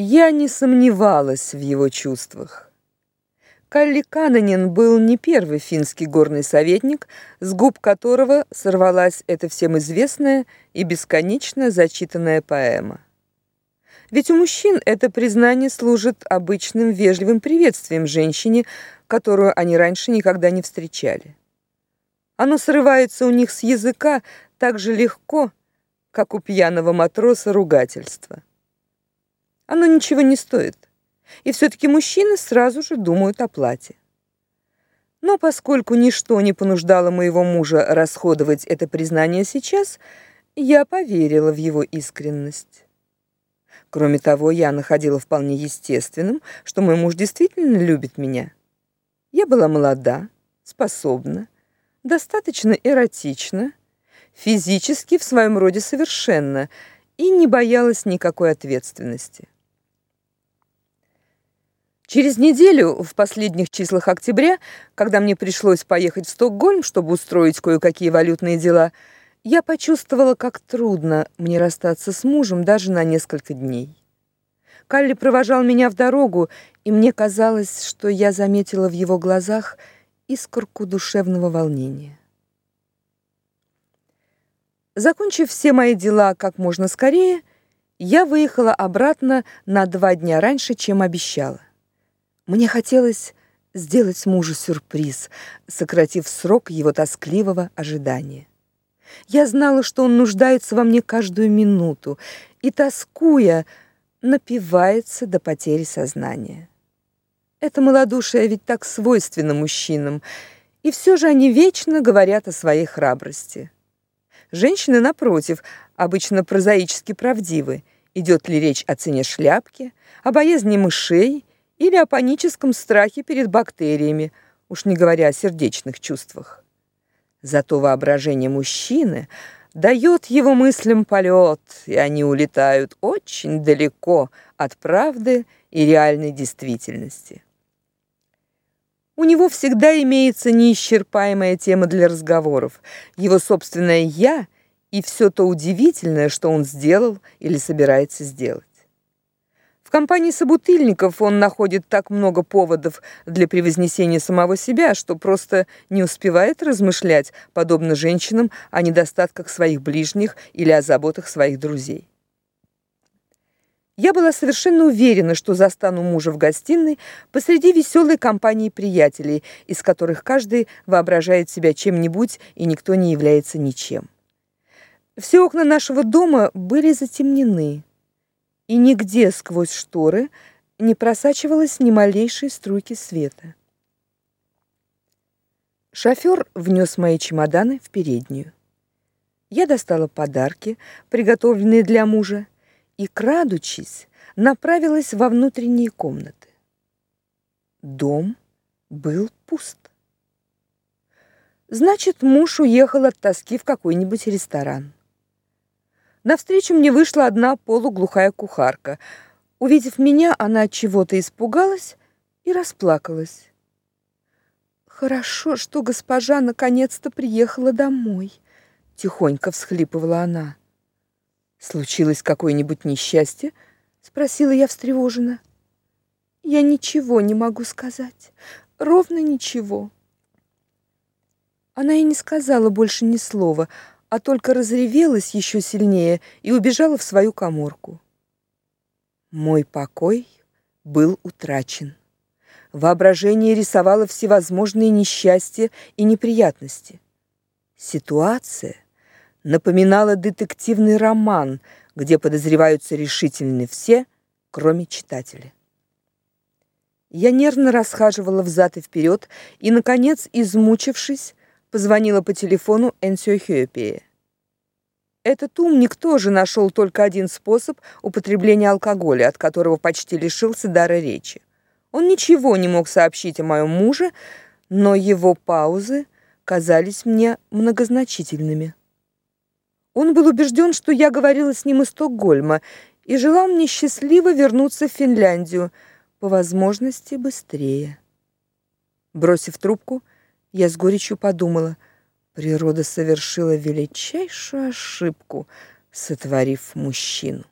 Я не сомневалась в его чувствах. Калли Кананин был не первый финский горный советник, с губ которого сорвалась эта всем известная и бесконечно зачитанная поэма. Ведь у мужчин это признание служит обычным вежливым приветствием женщине, которую они раньше никогда не встречали. Оно срывается у них с языка так же легко, как у пьяного матроса ругательство. Оно ничего не стоит. И все таки мужчины сразу же думают о плате. Но поскольку ничто не понуждало моего мужа расходовать это признание сейчас, я поверила в его искренность. Кроме того, я находила вполне естественным, что мой муж действительно любит меня. Я была молода, способна, достаточно эротична, физически в своем роде совершенна и не боялась никакой ответственности. Через неделю, в последних числах октября, когда мне пришлось поехать в Стокгольм, чтобы устроить кое-какие валютные дела, я почувствовала, как трудно мне расстаться с мужем даже на несколько дней. Калли провожал меня в дорогу, и мне казалось, что я заметила в его глазах искорку душевного волнения. Закончив все мои дела как можно скорее, я выехала обратно на два дня раньше, чем обещала. Мне хотелось сделать мужу сюрприз, сократив срок его тоскливого ожидания. Я знала, что он нуждается во мне каждую минуту и, тоскуя, напивается до потери сознания. Это малодушие ведь так свойственно мужчинам, и все же они вечно говорят о своей храбрости. Женщины, напротив, обычно прозаически правдивы. Идет ли речь о цене шляпки, о боязни мышей или о паническом страхе перед бактериями, уж не говоря о сердечных чувствах. Зато воображение мужчины дает его мыслям полет, и они улетают очень далеко от правды и реальной действительности. У него всегда имеется неисчерпаемая тема для разговоров, его собственное «я» и все то удивительное, что он сделал или собирается сделать. В компании собутыльников он находит так много поводов для превознесения самого себя, что просто не успевает размышлять, подобно женщинам, о недостатках своих ближних или о заботах своих друзей. Я была совершенно уверена, что застану мужа в гостиной посреди веселой компании приятелей, из которых каждый воображает себя чем-нибудь, и никто не является ничем. Все окна нашего дома были затемнены и нигде сквозь шторы не просачивалось ни малейшей струйки света. Шофёр внес мои чемоданы в переднюю. Я достала подарки, приготовленные для мужа, и, крадучись, направилась во внутренние комнаты. Дом был пуст. Значит, муж уехал от тоски в какой-нибудь ресторан. Навстречу мне вышла одна полуглухая кухарка. Увидев меня, она от чего-то испугалась и расплакалась. Хорошо, что госпожа наконец-то приехала домой, тихонько всхлипывала она. Случилось какое-нибудь несчастье? спросила я встревоженно. Я ничего не могу сказать, ровно ничего. Она и не сказала больше ни слова а только разревелась еще сильнее и убежала в свою каморку. Мой покой был утрачен. Воображение рисовало всевозможные несчастья и неприятности. Ситуация напоминала детективный роман, где подозреваются решительно все, кроме читателя. Я нервно расхаживала взад и вперед и, наконец, измучившись, позвонила по телефону Энсио Хёпе. Этот умник тоже нашел только один способ употребления алкоголя, от которого почти лишился дара речи. Он ничего не мог сообщить о моем муже, но его паузы казались мне многозначительными. Он был убежден, что я говорила с ним из Стокгольма и желал мне счастливо вернуться в Финляндию, по возможности быстрее. Бросив трубку, я с горечью подумала, природа совершила величайшую ошибку, сотворив мужчину.